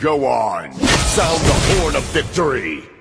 Go on! Sound the horn of victory!